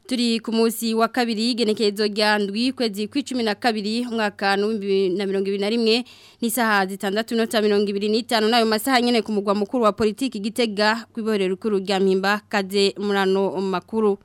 ishuri ku munsi wa kabiri igenekerezo rya ndwi kwezi kw'icumi na kabiri umwaka na mirongo ibiri na rimwe n'isaha zitandatu nota mirongo ibiri n'itanu n'ayo masaha nyine ku mugwa mukuru wa politiki gitega ku ibohero rikuru rya mpimba kaze murano makuru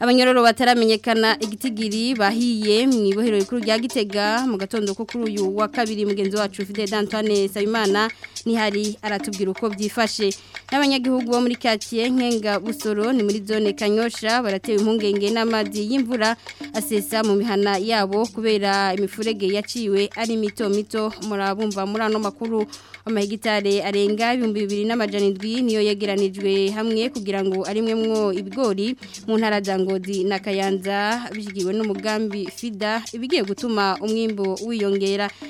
abanyororo bataramenyekana igitigiri bahiye mu ibohero rikuru rya gitega mu gatondo ko kuri uyu wa kabiri mugenzi wacu fide d'antoine sabimana ntihari aratubwira uko byifashe n'abanyagihugu bo muri kaciye nkenga busoro ni muri zone kanyosha baratewe impungenge n'amazi y'imvura asesa mu mihana yabo kubera imifurege yaciwe ari mito mito murabumva muri ano makuru amahegitare arenga ibihumbi bibiri n'amajana indwi niyo yegeranijwe hamwe kugira ngo arimwe mwo ibigori mu ntara za ngozi na kayanza bishyigiwe n'umugambi fida ibigiye gutuma umwimbo wiyongera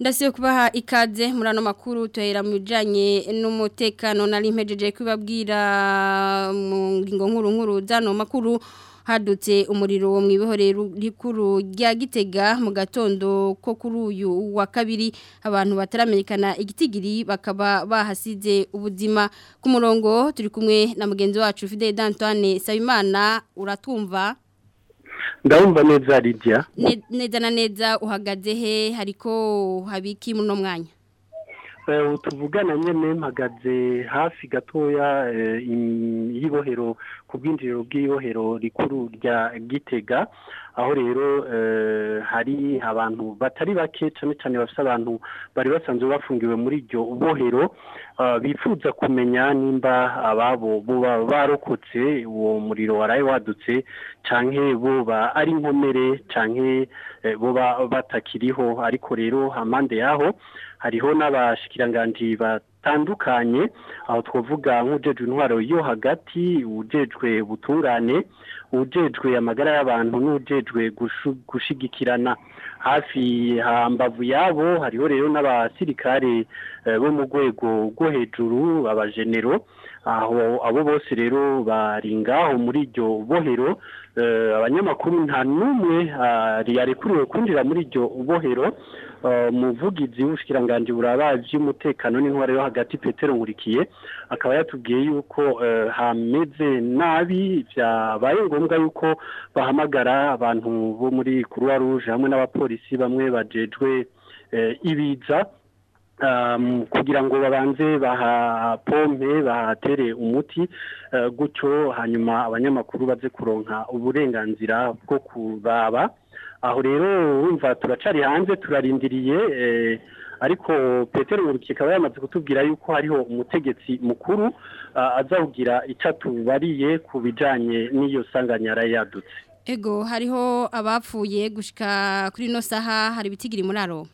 ndasiye kubaha ikaze muri makuru tuhera mu n'umutekano nari mpejeje kubabwira mu ngingo nkuru nkuru z'ano makuru hadutse umuriro mu ibohorero rikuru rya gitega mu gatondo ko kuri uyu wa kabiri abantu bataramenyekana igitigiri bakaba bahasize ubuzima ku murongo turi kumwe na mugenzi wacu fide Antoine sabimana uratwumva ndabumva neza rijya neza na neza uhagaze he hariko habiki muno mwanya tuvugana nyine mpagaze hafi gatoya y'ibohero ku bwinjiriro bw'iyohero rikuru rya gitega aho rero eh, hari abantu batari bake cyane cyane bafite abantu bari basanzwe bafungiwe muri iryo bohero eh, bifuza kumenya nimba ababo buba barokotse uwo muriro waraye wadutse cyangwa buba ari inkomere cyangwa eh, buba batakiriho ariko rero impande yaho hariho n'abashikiranganji ba batandukanye aho twavuga nk'ujejwe intwaro yo hagati ujejwe ubutungane ujejwe amagara y'abantu n'ujejwe gushigikirana hafi hambavu yabo hariho rero n'abasirikare eh, bo mu rwego rwo hejuru abajenero aho abo bose rero bari ngaho muri iryo bohero eh, abanyamakuru nta n'umwe ah, yarekuriwe kwinjira muri iryo bohero umuvugizi w'ubushikiranganji burabaje umutekano n'intware yo hagati petero nkurikiye akaba yatubwiye yuko hameze nabi byabaye ngombwa yuko bahamagara abantu bo muri kuruwa ruje hamwe n'abapolisi bamwe bajejwe ibiza kugira ngo babanze baha pompe bahatere umuti gutyo hanyuma abanyamakuru baze kuronka uburenganzira bwo kubaba aho rero wumva turacari hanze turarindiriye eh, ariko Petero ngurukye akaba yamaze kutubwira yuko hariho umutegetsi mukuru azawugira icyo atubariye ku bijyanye n'iyo sanganya yari yadutse ego hariho abapfuye gushyika kuri ino saha hari ibitigiri muri aroma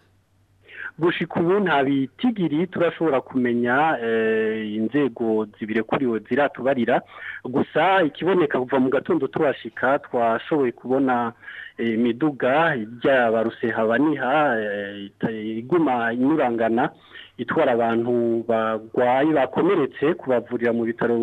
gushika ubu nta bitigiri turashobora kumenya eh, inzego zibirekuriwe ziratubarira gusa ikiboneka kuva mu gatondo turashika twashoboye kubona eh, imiduga ry'abaruse habaniha eh, iguma inyurangana itwara abantu barwaye bakomeretse kubavurira mu bitaro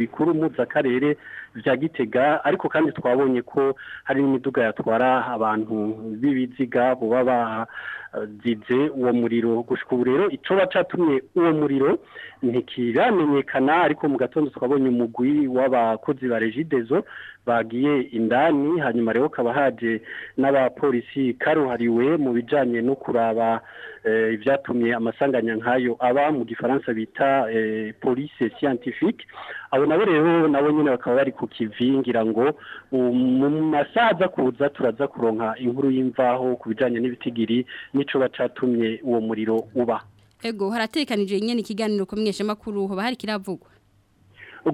bikuru mpuz'akarere bya gitega ariko kandi twabonye ko hari n'imiduga yatwara abantu b'ibiziga baba bazize uwo muriro gushika ubu rero icoba catumye uwo muriro ntikiramenyekana ariko mu gatondo twabonye umugwi w'abakozi ba regidezo bagiye indani hanyuma rero kaba haje n'abapolisi karuhariwe mu bijyanye no kuraba eh, ibyatumye amasanganya nk'ayo aba mu gifaransa bita eh, police scientifique abo nabo rero nabo nyine bakaba bari ku kivingira ngo mu masaza kuza turaza kuronka inkuru y'imvaho ku bijyanye n'ibitigiri n'icyo bacatumye uwo muriro uba ego haratekanije nyine ikiganiro ku mweshamakuru haba hari kiravugwa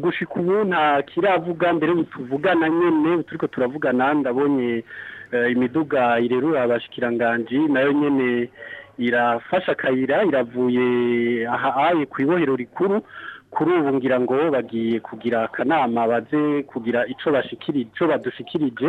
gushika ubu kiravuga mbere tuvugana nyine turiko turavugana ndabonye eh, imiduga irerura abashikiranganji nayo nyene irafasha akayira iravuye aha aye kw'ibohero rikuru kuri ubu ngira ngo bagiye kugira akanama baze kugira icyo bashikirije icyo badushikirije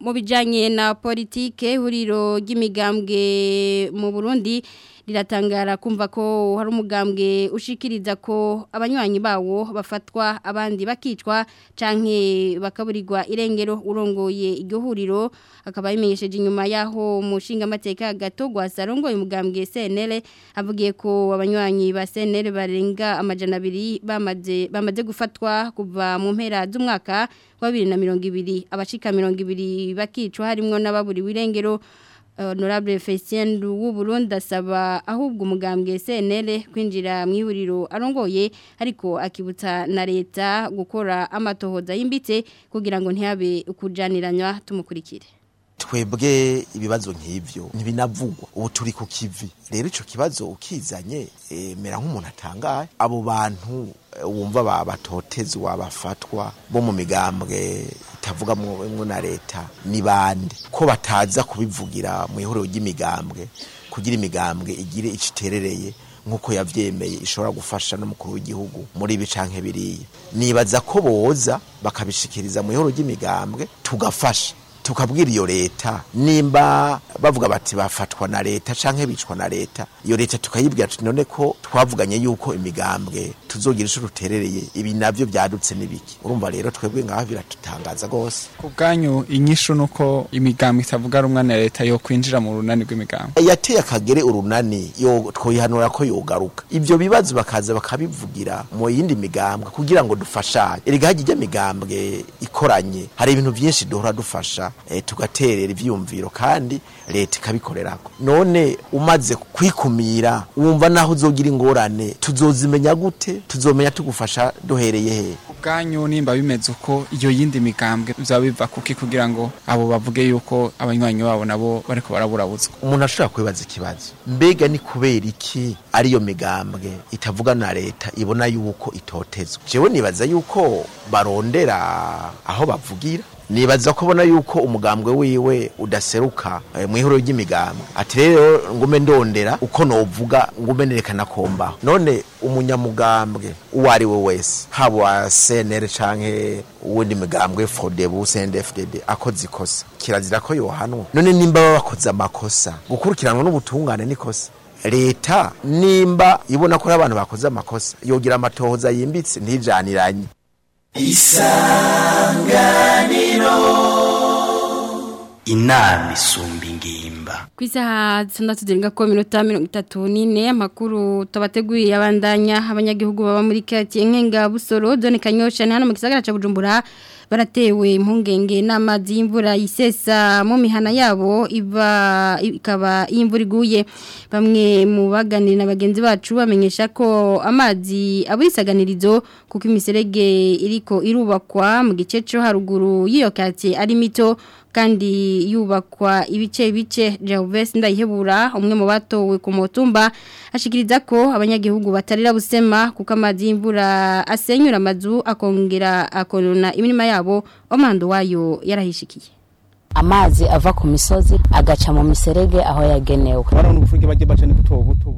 mu bijyanye na politiki ihuriro ry'imigambwe mu burundi riratangara kumva ko hari umugambwe ushikiriza ko abanywanyi bawo bafatwa abandi bakicwa canke bakaburirwa irengero urongoye igohuriro akaba yimenyesheje inyuma yaho mushinga mateka gato gwasarongo umugambwe CNL avugiye ko abanywanyi ba CNL barenga amajana bamaze bamaze gufatwa kuva mu mpera z'umwaka wa 2020 abashika 200 bakicwa harimo n'ababuri wirengero honorable w’u Burundi asaba ahubwo umugambwe senere kwinjira mu arongoye ariko akibuta na leta gukora amatohoza yimbitse kugira ngo ntihabe ukujaniranywa tumukurikire twebwe ibibazo nk'ibyo ntibinavugwa ubu turi ku kivi rero icyo kibazo ukizanye eh, mera nk'umuntu atangaye abo bantu wumva babatotezi bafatwa bo mu migambwe itavuga mwo na leta ni bande ko bataza kubivugira mu ihuriro ry'imigambwe kugira imigambwe igire icyo nk'uko yabyemeye ishobora gufasha n'umukuru w'igihugu muri ibi canke biriya nibaza ko boza bakabishikiriza mu ihuriro ry'imigambwe tugafasha tukabwira iyo leta nimba bavuga bati bafatwa na leta cyangwa bicwa na leta iyo leta tukayibwira tuti none ko twavuganye yuko imigambwe tuzogira inshuro ruterereye ibi nabyo byadutse n'ibiki urumva rero twebwe ngaho biratutangaza rwose ku bwanyu inyishu ni uko imigambwe itavuga rumwe na leta yo kwinjira mu runani rw'imigambwe yateye akagere urunani yo twihanura ko yogaruka ibyo bibazo bakaza bakabivugira mu yindi migambwe kugira ngo dufashanye erega hajya migambwe ikoranye hari ibintu byinshi duhora dufasha eh, tugaterera ibyiyumviro kandi leta ikabikorerakwa none umaze kwikumira wumva naho uzogira ingorane tuzozimenya gute tuzomenya tugufasha duhereye he ubwanyu nimba bimeze uko iyo yindi migambwe bizaba biva kuki kugira ngo abo bavuge yuko abanywanyi babo nabo bariko baraburabutswa umuntu ashobora kwibaza ikibazo mbega ni kubera iki ariyo migambwe itavuga na leta ibona yuko itotezwa jewe nibaza yuko barondera aho bavugira nibaza kubona yuko umugambwe wiwe udaseruka eh, mu ihuriro ry'imigambwe ati rero ngume ndondera uko novuga ngume nerekana kombaho none umunyamugambwe uwo ari we wese haba uwa seneri canke uwundi migambwe fodebu sendefudede akoze ikosa kirazira ko yohanwa none nimba baba bakoze amakosa gukurikiranwa n'ubutungane n'ikosa leta nimba ibona ko abantu bakoze amakosa yogira amatohoza yimbitse ntijaniranye isanga inama isumba ingimba ku isaha zitandatu zirenga minota mirongo itatu n'ine amakuru tubateguriye abandanya abanyagihugu baba muri karitsiye nkenga busoro dore kanyosha ni hano mu gisagara cya bujumbura baratewe impungenge n'amazi y'imvura yisesa mu mihana yabo iba ikaba iyo imvura iguye bamwe mu baganira na bagenzi bacu bamenyesha ko amazi aba kuko imiserege iriko irubakwa mu gice cyo haruguru y'iyo karitsiye ari mito kandi yubakwa ibice bice Gervais ndayihebura umwe mu batowe ku mutumba ashikiriza ko abanyagihugu batarira busema kuko amazi asenyura amazu akongera akonona imirima yabo omando wayo yarahishikiye amazi ava ku misozi agaca mu miserege aho yagenewe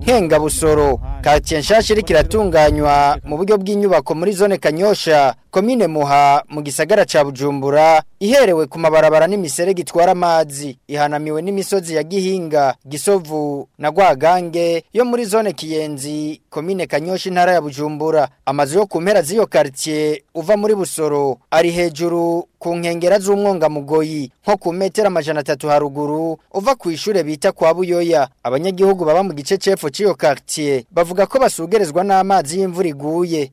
nkengabusoro karitsiye nshasha iriko iratunganywa mu buryo bw'inyubako muri zone kanyosha komine muha mu gisagara cya bujumbura iherewe ku mabarabara n'imiserege itwara amazi ihanamiwe n'imisozi ya gihinga gisovu na rwagange yo muri zone kiyenzi komine kanyoshi intara ya bujumbura amazu yo ku z'iyo karitsiye uva muri busoro ari hejuru ku nkengera mugoyi nko ku metero amajana atatu haruguru uva ku ishuri bita kwa buyoya abanyagihugu baba mu gice cy'epfo cy'iyo karitsiye bavuga ko basugerezwa n'amazi y'imvura iguye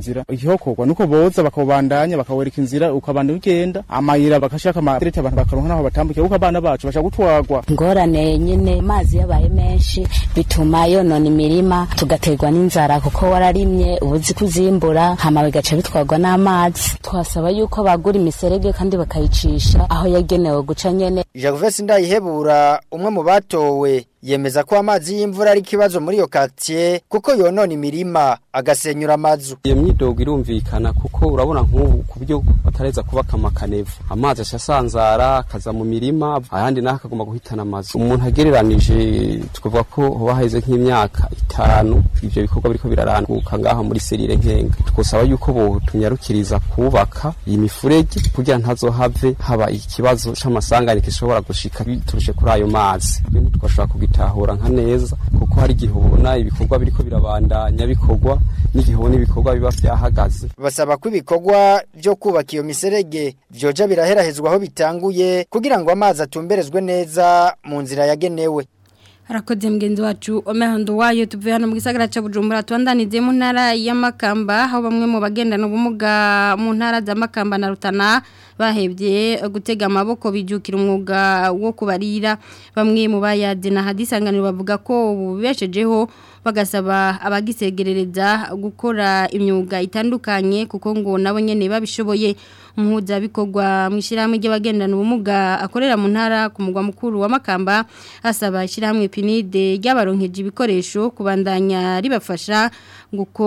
nzira igihokorwa nuko boza bakawubandanya bakawereka inzira ukabanda ugenda amayira bakashaka amadereti abantu bakaronka naho batambukira kuko abana bacu bashaka gutwagwa ingorane nyine amazi yabaye menshi bituma yonona imirima tugaterwa n'inzara kuko wararimye ubuzi kuzimbura hama bigaca bitwarwa n'amazi twasaba yuko bagura imiserege kandi bakayicisha aho yagenewe guca nyene Jacques Ndayihebura Kabura umwe mu batowe yemeza ko amazi y'imvura ari ikibazo muri yo katye, kuko yonona imirima agasenyura amazu iyo myidogo irumvikana kuko urabona nk'ubu ku buryo batareza kubaka amakanevu amazi asanzara akaza mu mirima ahandi naho akagomba guhitana amazu umuntu agereranije twavuga ko hoba haheze nk'imyaka itanu ivyo bikorwa biriko biraranguka ngaha muri serire nkenga twosaba yuko tunyarukiriza kubaka iyi mifurege kugira have haba ikibazo c'amasangane gishobora gushika biturushe kuri ayo mazi ibintu twashobora kugitahura nka neza kuko hari igihe ubona ibikorwa biriko birabandanya bikorwa n'igihe ubona ibikorwa biba byahagaze basaba ko ibikorwa byo kubaka iyo miserege byoja biraherahezwa aho bitanguye kugira ngo amazi atumberezwe neza mu nzira yagenewe harakoze mgenzi wacu omehondo wayo tuvuye hano mu gisagara cya bujumbura tubandanize mu ntara y'amakamba aho bamwe mu bagendana ubumuga mu ntara za makamba na rutana bahebye eh, gutega amaboko bijyukira umwuga eh, wo kubarira bamwe mu bayadena hadisanganiro bavuga ko bubeshejeho bagasaba abagisegerereza gukora imyuga itandukanye kuko ngo nabo nyene babishoboye umuhuzabikorwa mu ishyirahamwe ry'abagendana ubumuga akorera mu ntara ku mugwa mukuru wa Makamba asaba ishyirahamwe pinide ry'abaronkeje ibikoresho kubandanya ribafasha ngo uko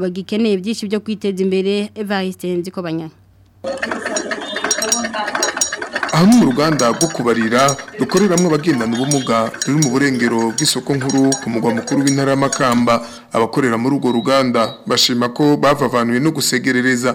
bagikeneye byinshi byo kwiteza imbere Eva Histenzi ko aho ni mu ruganda rwo kubarira rukoreramo abagendana ubumuga ruri mu burengero bw'isoko nkuru ku mugwa mukuru w'intara y'amakamba abakorera muri urwo ruganda bashima ko bavavanuwe no gusegerereza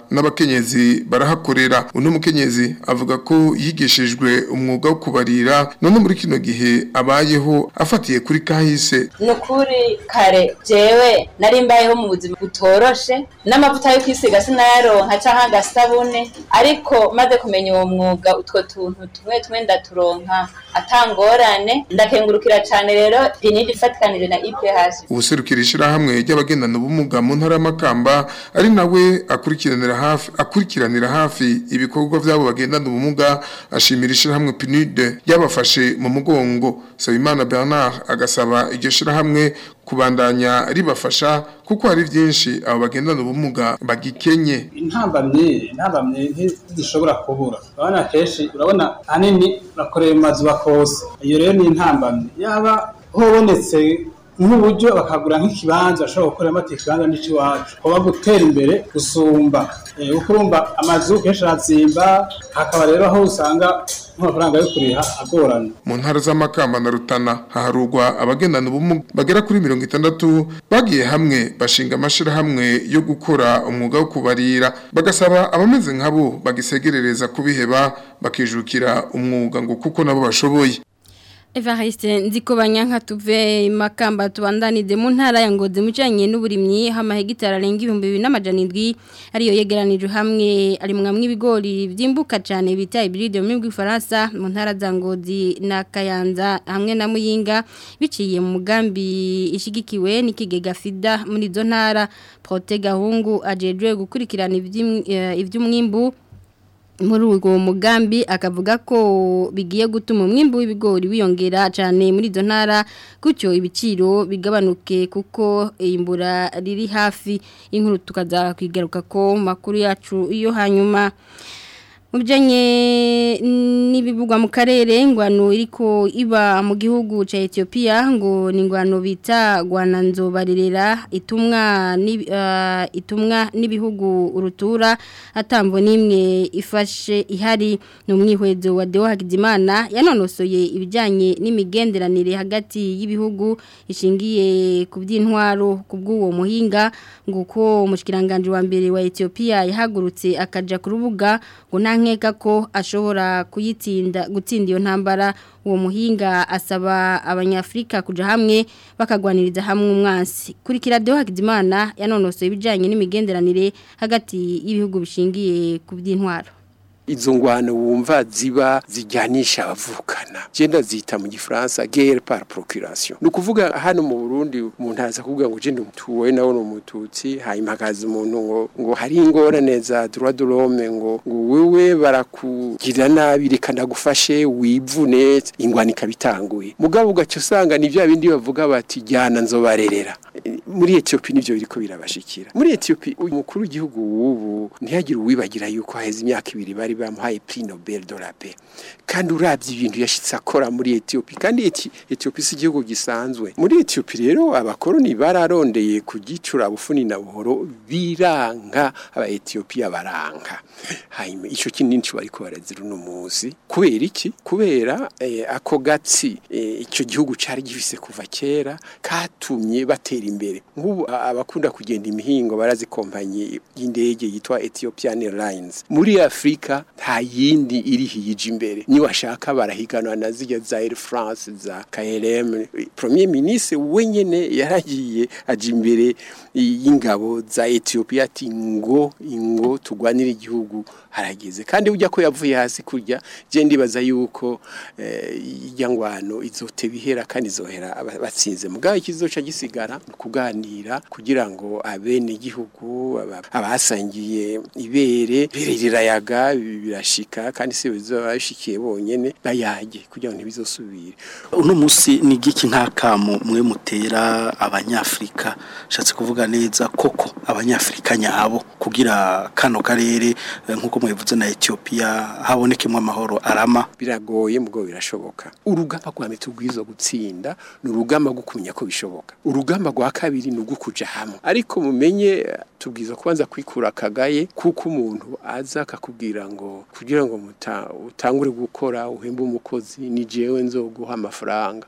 n'abakenyezi barahakorera uno mukenyezi avuga ko yigishijwe umwuga wo kubarira none muri kino gihe abayeho afatiye kuri kahise ni ukuri kare jewe nari mbayeho mu buzima butoroshe n'amavuta yo kwisiga sinayaronka canke agasabune ariko maze kumenya uwo mwuga utwo tuntu tumwe tumwe ndaturonka atangorane ndakengurukira cyane rero rero rinini ifatikanije na IPH e ubuserukira ishyirahamwe ry'abagendana ubumuga mu ntara y'amakamba ari nawe akurikiranira hafi akurikiranira hafi ibikorwa by'abo bagendana ubumuga ashimira ishyirahamwe PNUD ryabafashe mu mugongo Sabimana Bernard agasaba iryo shyirahamwe kubandanya ribafasha kuko hari byinshi abo bagendana ubumuga bagikenye intambamye intambamye ntizishobora kubura urabona kenshi urabona hanini bakoreye mu mazu bakose iyo rero ni intambamye yaba hobonetse nk'uburyo bakagura nk'ikibanza bashobora gukoreramo ati ikibanza n'ikiwacu kuba gutera imbere gusumba kuko eh, urumva amazu kenshi arazimba hakaba rero aho usanga nk'amafaranga yo kuriha agorana mu ntara z'amakamba na rutana haharurwa abagendana ubumuga bagera kuri mirongo itandatu bagiye hamwe bashinga amashyirahamwe yo gukora umwuga wo kubarira bagasaba abameze nk'abo bagisegerereza kubiheba bakijukira umwuga ngo kuko nabo bashoboye Evariste ndikubanya nka tuve makamba tubandanide mu ntara ya Ngozi mujanye n'uburimyi hamahegitara arenga 2700 ariyo yegeranije hamwe ari mwamwe ibigori byimbuka cyane bita ibride mu Faransa mu ntara za Ngozi na Kayanza hamwe na Muyinga biciye mu mugambi ishigikiwe n'ikigega FIDA muri zo ntara Prote Gahungu ajejwe gukurikirana iby'umwimbu muri uwo mugambi akavuga ko bigiye gutuma umwimbo w'ibigori wiyongera cyane muri izo ntara gutyo ibiciro bigabanuke kuko imbura riri hafi inkuru tukaza kwigaruka ko makuru yacu iyo hanyuma Mubijanye n'ibivugwa mu karere ingwano iriko iba mu gihugu ca Ethiopia ngo ni ingwano bita gwananzo barirera itumwa uh, itumwa nibihugu urutura atambo nimwe ifashe ihari no mwihwezo wa Deo Hakizimana yanonosoye ibijanye n'imigenderanire hagati y'ibihugu ishingiye kubyintwaro kubw'uwo muhinga nguko umushikiranganje wa mbere wa Ethiopia yahagurutse akaja kurubuga ngo nkeka ko ashobora kuyitinda gutsinda iyo ntambara uwo muhinga asaba abanyafurika kujya hamwe bakagwaniriza hamwe umwansi kuri kiradiyo hakizimana yanonosoye ibijyanye n'imigenderanire hagati y'ibihugu bishingiye ku by'intwaro izo wumva ziba zijyanisha abavukana genda zita mu gifaransa guerre par procuration ni hano mu Burundi umuntu aza kuvuga ngo genda umutuwe nawe ni umututsi hanyuma hakaza umuntu ngo ngo hari ingorane za droit de l'homme ngo ngo wewe barakugira nabi reka ndagufashe wivune ingwano ikaba mugabo ugaca usanga ni bya bindi bavuga bati jyana nzobarerera muri Ethiopia nibyo biriko birabashikira muri Ethiopia mukuru w'igihugu w'ubu ntiyagira uwibagira yuko haheze imyaka ibiri bari bamuhaye prix Nobel de kandi urabye ibintu yashyitse akora muri Ethiopia kandi Ethiopia si igihugu gisanzwe muri Ethiopia rero abakoroni bararondeye kugicura bufuni na buhoro biranga aba Ethiopia baranga hanyuma ico kinini cyo bariko barazira uno munsi kubera iki kubera eh, ako gatsi eh, icyo gihugu cyari gifise kuva kera katumye batera imbere nk'ubu abakunda kugenda imihingo barazi kompanyi y'indege yitwa Ethiopian Airlines muri Afrika nta yindi iri hije imbere niwashaka barahiganwa na zijya za Air France za KLM Premier Ministre wenyine yaragiye aje imbere y'ingabo za Ethiopia ati ngo ingo tugwanire igihugu harageze kandi ujya ko yavuye hasi kurya je ndibaza yuko eh, izote bihera kandi izohera batsinze ikizo ikizoca gisigara kugaho kuganira kugira ngo abene igihugu abasangiye ibere rirayaga birashika kandi si babishikiye bonyene bayage kugira ngo ntibizosubire uno munsi ni giki nk'akamu mwe mutera abanyafrika shatse kuvuga neza koko abanyafrika nyabo kugira kano karere eh, nkuko mwivuze na Ethiopia habonekemo amahoro arama biragoye mugo birashoboka urugamba rwa metu gwizo gutsinda ni urugamba gukumya ko bishoboka urugamba rwa kabiri biri ni ugukuja hamwe ariko mumenye tubwiza kubanza kwikura akagaye kuko umuntu aza akakubwira ngo kugira ngo utangure gukora uhembe umukozi ni jewe nzoguha amafaranga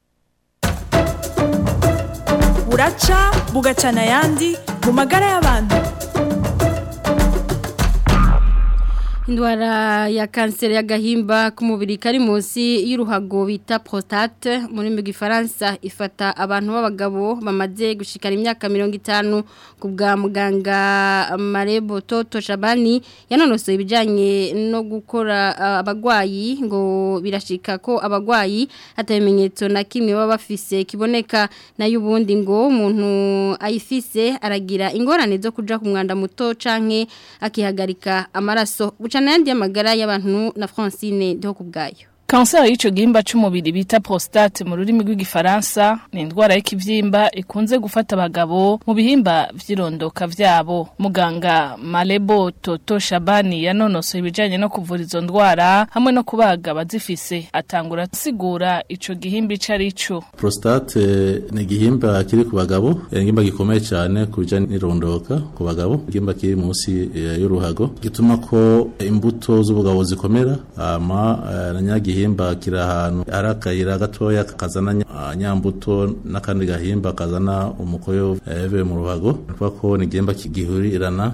buraca bugacana yandi mu magara y'abantu indwara ya kanseri y'agahimba k'umubiri kari munsi y'uruhago bita prostate muri mu gifaransa ifata abantu b'abagabo bamaze gushikara imyaka mirongo itanu ku bwa muganga marebo toto shabani yanonosoye ibijyanye no gukora abagwayi ngo birashika ko abarwayi ibimenyetso na kimwe baba kiboneka nayo ubundi ngo umuntu ayifise aragira ingorane zo kuja ku mwanda muto canke akihagarika amaraso canari ry'amagara y'abantu na francine doha ku kanseri y'icogimba cy'umubiri bita prostate mu rurimi rw'igifaransa ni indwara y'ikivyimba ikunze gufata abagabo mu bihimba byirondoka byabo muganga Malebo Toto Shabani yanonosoye ibijyanye no kuvura izo ndwara hamwe no kubaga abazifise atangura asigura icyo gihimba ico cyo prostate eh, ni igihimba kiri ku bagabo igihimba gikomeye cyane ku bijanye n'irondoka ku bagabo igihimba kiri munsi eh, y'uruhago gituma ko imbuto z'ubugabo zikomera ama uh, eh, igihimba kiri ahantu ari akayira gatoya kazana nyambuto n'akandi gahimba kazana umukoyo eh, yavuye mu ruhago kuko ni igihimba gihurirana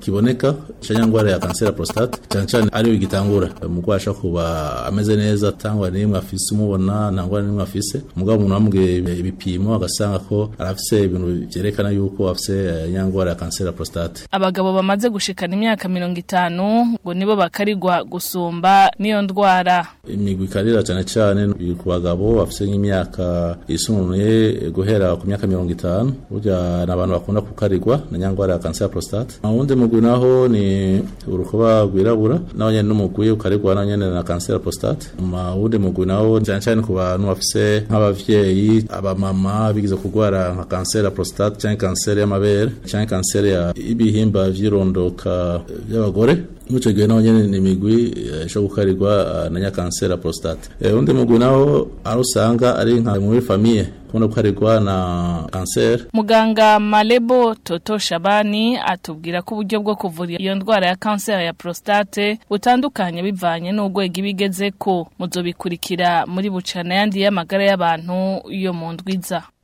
kiboneka cyangwa indwara ya kanseri ya prostate cyane cyane ariyo igitangura umurwayi ashobora kuba ameze neza atangwa n'imwe afise umubona nta ndwara n'imwe afise umugabo umuntu bamubwiye ibipimo agasanga ko arafise ibintu byerekana yuko afise indwara eh, ya kanseri ya prostate abagabo bamaze gushikana imyaka mirongo itanu ngo nibo bakarigwa gusumba n'iyo ndwara imigwi ikarira cyane cyane ku bagabo bafise nk'imyaka yisumbuye eh, guhera ku myaka mirongo itanu burya ni abantu bakunda kukarirwa na nyangwara ya kanseri ya prostate umugwi naho ni urukoba rwirabura naho nyene n'umugwi ukaregwa naho nyene na kanseri prostate ma wundi mugwi nawo cyane cyane ku bantu bafise nk'abavyeyi abamama bigize kurwara nka kanseri prostate cyane kanseri y'amabere cyane kanseri y'ibihimba vyirondoka vy'abagore Mwico gihe nao nyene ni migwi isho eh, gukarirwa eh, na nyakansera prostate. E, eh, undi mugwi nawo ari usanga ari nka muri famiye kubona ko na kanseri muganga Malebo toto shabani atubwira ko uburyo bwo kuvura iyo ndwara ya kanseri ya prostate butandukanye bivanye n'urwego iba igeze ko muzobikurikira muri bucana yandi y'amagara y'abantu yo mu ndwiza